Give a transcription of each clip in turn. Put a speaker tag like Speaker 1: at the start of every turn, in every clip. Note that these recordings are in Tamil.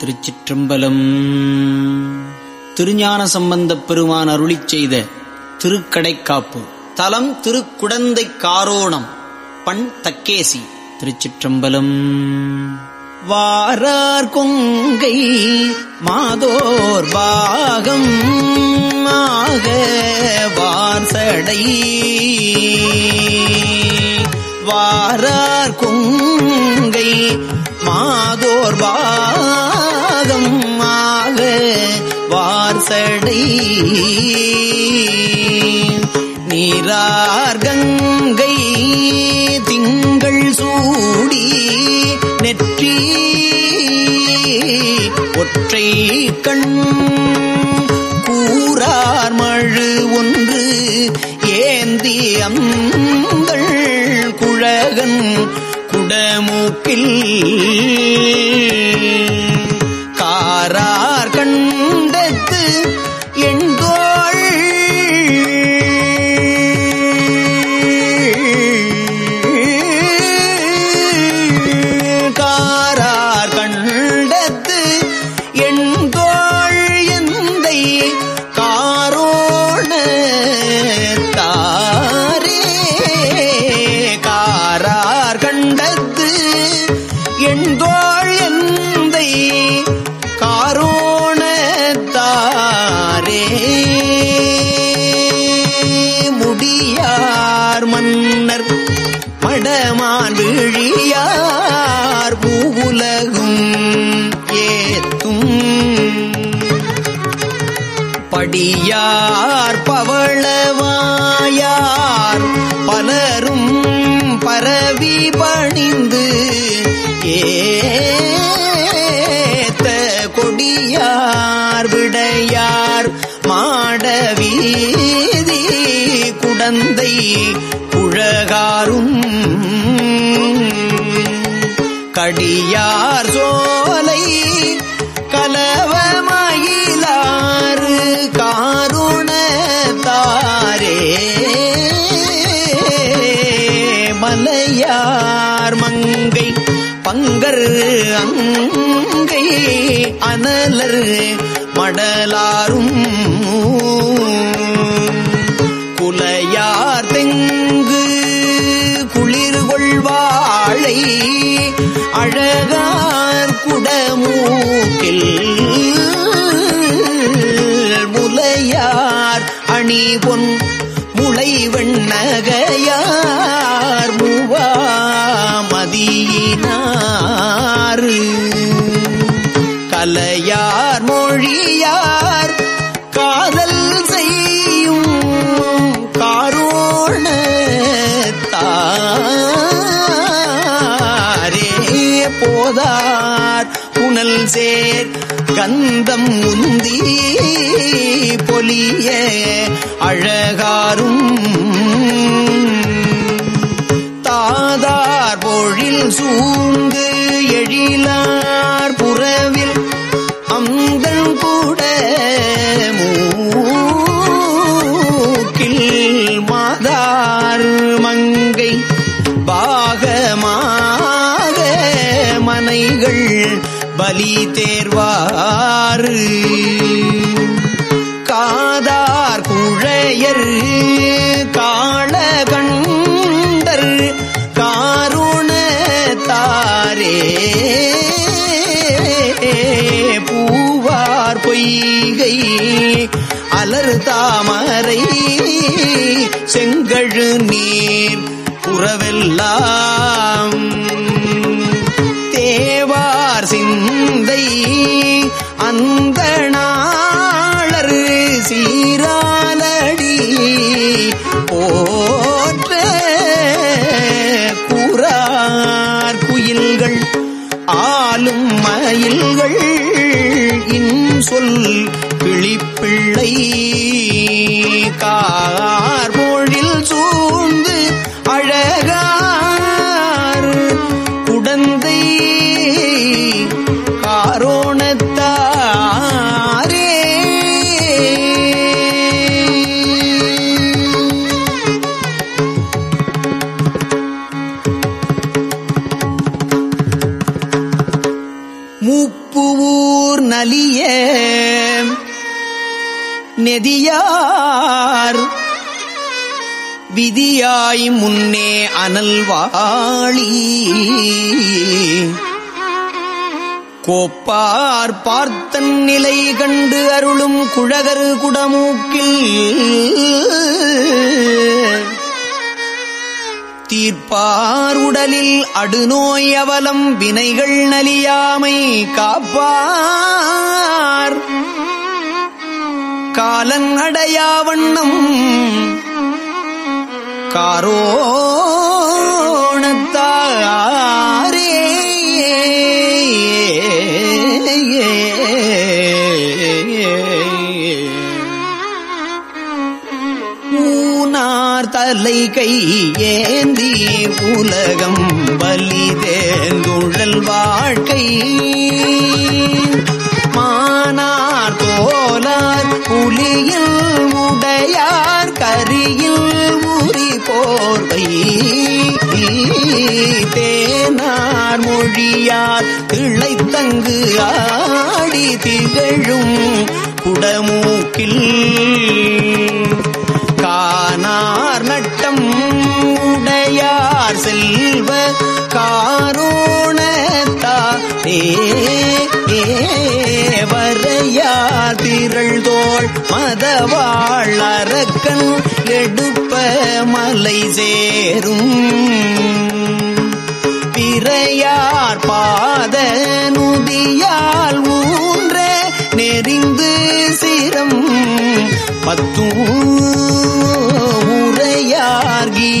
Speaker 1: திருச்சிற்றம்பலம். திருஞான சம்பந்தப் பெருமான் அருளி செய்த திருக்கடைக்காப்பு. தலம் திருக்குடந்தை காரோணம். பண் தக்கேசி திருச்சிற்றம்பலம். வாரார் கொங்கை மாதோர் பாகம் ஆக வார்சடை. வாரார் கொங்கை மாதோர் பாகம் வார்சடை நீரார் கங்கை திங்கள் சூடி நெற்றி. ஒற்றை கண் கூறார் மழு ஒன்று. ஏந்தி அங்கள் குழகன் குடமூக்கில். படியார் பவளவாயார் பலரும் பரவி பணிந்து ஏத்த கொடியார் விடையார் மாடவீதி குடந்தை குழகாரும் கடியார் சோலை பங்கர் அங்கை அனலர் மடலாரும் குலையார் தெங்கு குளிர் கொள்வாழை அழகார் குடமூக்கில் முலையார் அணி பொன் முளை வெண்ணகையார் சேர். கந்தம் முந்தி பொலிய அழகாரும். தாதார் பொழில் சூழ்ந்து எழிலார் புறவில் அந்தன் கூட மூக்கில் மாதார் மங்கை பாகமாக மனைகள் பலி தேர்வாறு. காதார் குழையர் காள கண்டர் காருண தாரே. பூவார் பொய்கை அலர் தாமரை செங்கழு நீர் புறவெல்லாம் தேவார் அந்த நாளர் சீரானடி போற்ற கூறார் குயில்கள் ஆளும் மயில்கள் இன்சொல் கிளிப்பிள்ளை கார் பொழில் மூப்புவூர் நலிய நெதியார். விதியாய் முன்னே அனல்வாளி கோப்பார் பார்த்தன் நிலை கண்டு அருளும் குழகரு குடமூக்கில். தீர்ப்பார் உடலில் அடுநோய் அவலம் வினைகள் நலியாமை காப்பார். காலன் காரோ தலை கை ஏந்தி உலகம் வலி வலிதேந்துழல் வாழ்க்கை. மானார் தோலார் புலியில் உடையார் கரியில் உரி போர்வை. தேனார் மொழியார் கிளைத்தங்கு ஆடி திகழும் குடமூக்கில். கானார் நட்டம் உடையார் செல்வ காரோணத்தா ஏவரையார் திரள்தோள் மதவாள் அரக்கன் எடுப்ப மலை சேரும். பிறையார் பாத நுதியால் ஊன்ற நெறிந்து சிரம். பத்தூரையார்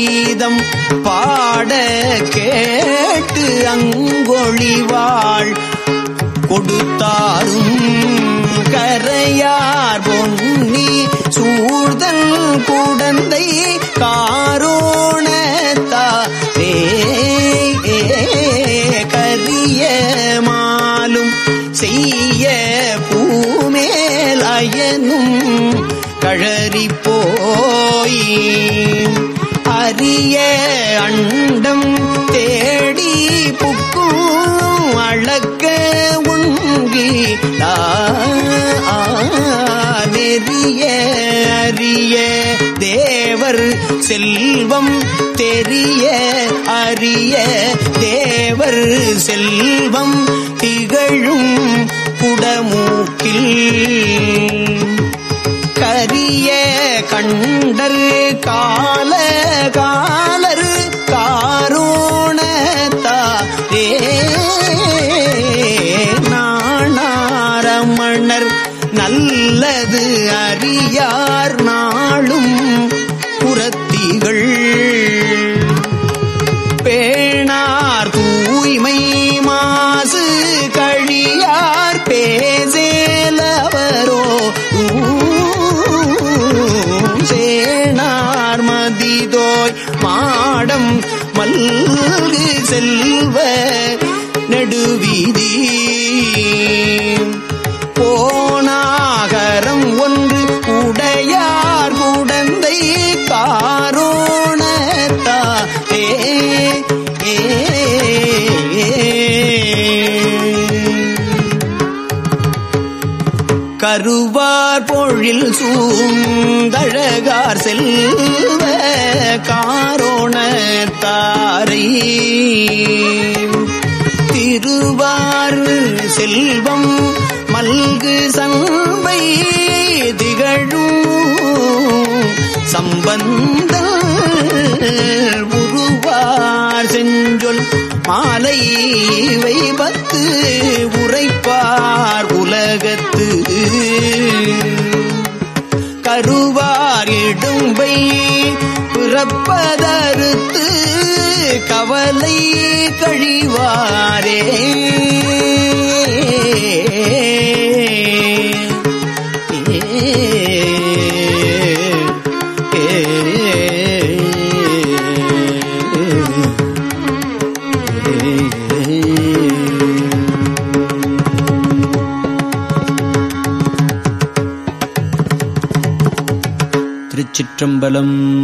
Speaker 1: கீதம் பாட கேட்டு அங்கொழிவாள் கொடுத்தாரும் கரையார் பொன்னி சூழ்தல் குடந்தை காரோணத்தாரே கரிய மாலும் செய்ய பூமேல் அயனும் கழறி போயே. அரிய அண்டம் தேடி புக்கும் அழக்க உங்கி நெறிய அரிய தேவர் செல்வம் தெரிய அரிய தேவர் செல்வம் திகழும் குடமூக்கில். கரிய கண்டர் கால காலர் காரோணத்தாரே நாணாரமணர் நல்லது அறியார் மதிதோய் மாடம் மல்கு செல்வ நடுவீதி. போனாகரம் ஒன்று உடையார் குடந்தை காரோணத்தா. ஏ தொழில் சூந்தழகார் செல்வ காரோணத்தாரை. திருவாறு செல்வம் மல்கு சம்பை திகழும் சம்பந்த உருவார் செஞ்சொல் மாலை வைபத்து உரைப்பார் உலகத்து. அன்பை பிறப்பதறுத்து கவலை கழிவாரே. ஏ म्बलम्